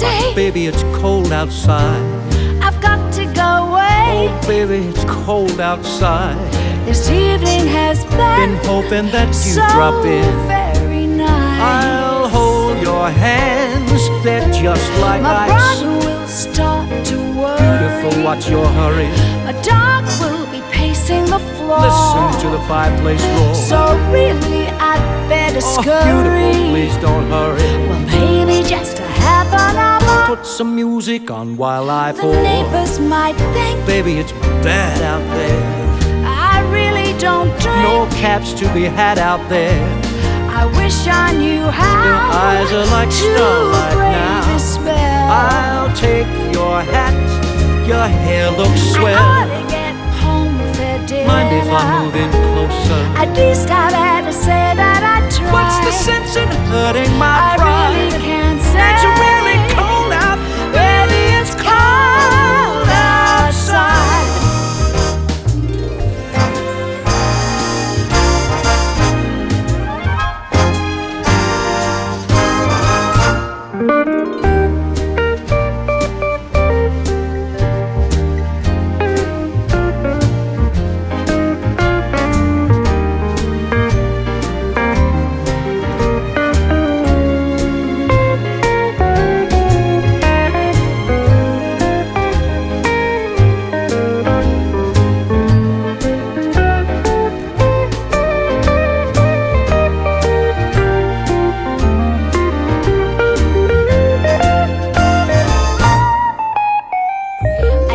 Oh, baby, it's cold outside. I've got to go away. Oh, baby, it's cold outside. This evening has Been been, hoping that you so drop in. very nice. I'll hold your hands, they're just like My ice. brother will start to worry. Beautiful, watch your hurry. A dog will be pacing the floor. Listen to the fireplace roar. So really, I'd better oh, scurry. beautiful, please don't hurry. Put some music on while I The pour. neighbors might think Baby, it's bad out there. I really don't drink. No caps to be had out there. I wish I knew how. Your eyes are like starlight now. spell. I'll take your hat. Your hair looks I swell. ought to get home for dinner. Mind if I move in closer? At least I'd had to say that I tried. What's the sense in hurting my I pride?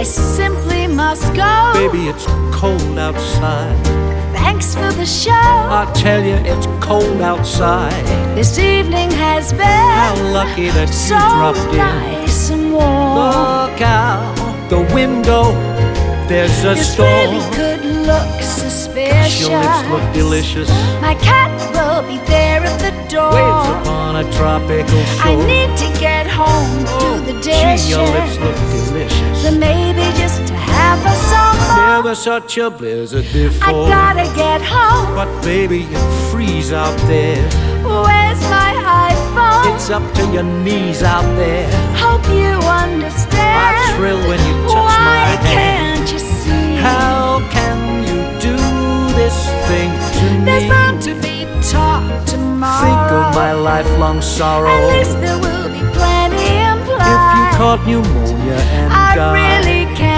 I simply must go. Baby, it's cold outside. Thanks for the show. I tell you, it's cold outside. this evening has been How lucky that you so dropped in. nice and warm. Look out the window. There's a this storm. Could. Your lips look delicious. My cat will be there at the door. Waves upon a tropical shore. I need to get home, do oh, the dishes. Gee, your lips look delicious. Then maybe just to have a some more. Never such a blizzard before. I gotta get home. But baby, you freeze out there. Where's my iPhone? It's up to your knees out there. Hope you understand. I to There's me? bound to be talk tomorrow. Think of my lifelong sorrow. At least there will be plenty implied. If you caught pneumonia and I died, really can't get stay. over